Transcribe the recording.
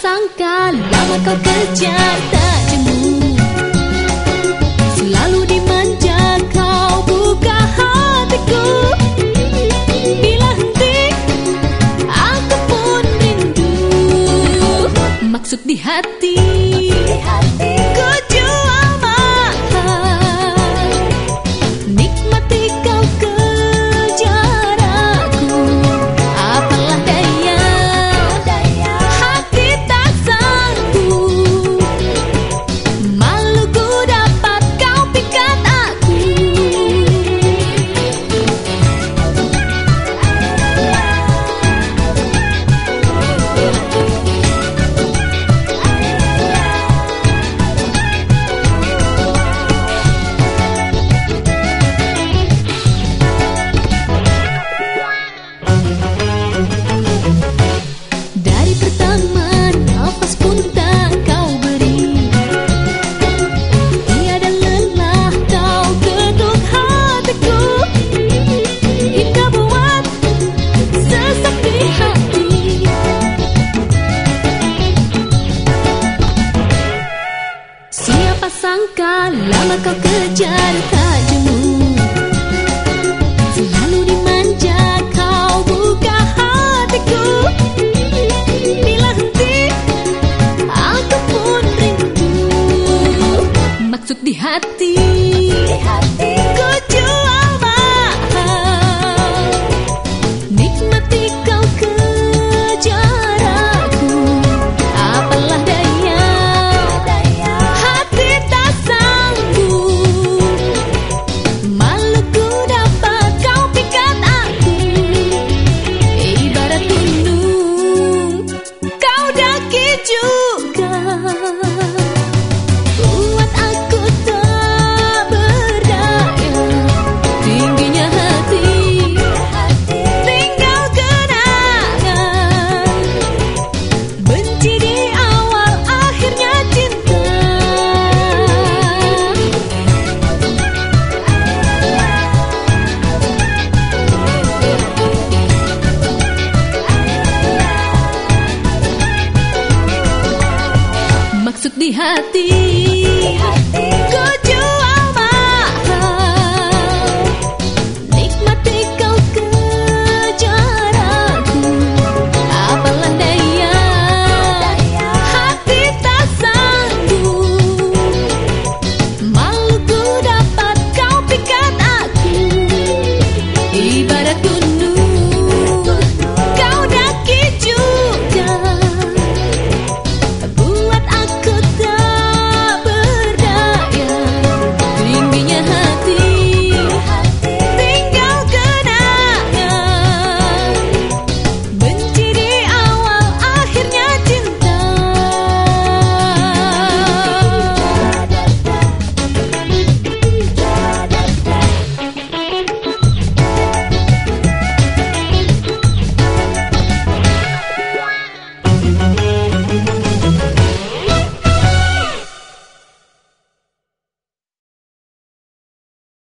sangka lama kau kejar tak jemu. Selalu dimanja kau buka hatiku. Bila henti aku pun rindu. Maksud di hati, Maksud di hati. Kau hati. Ku juga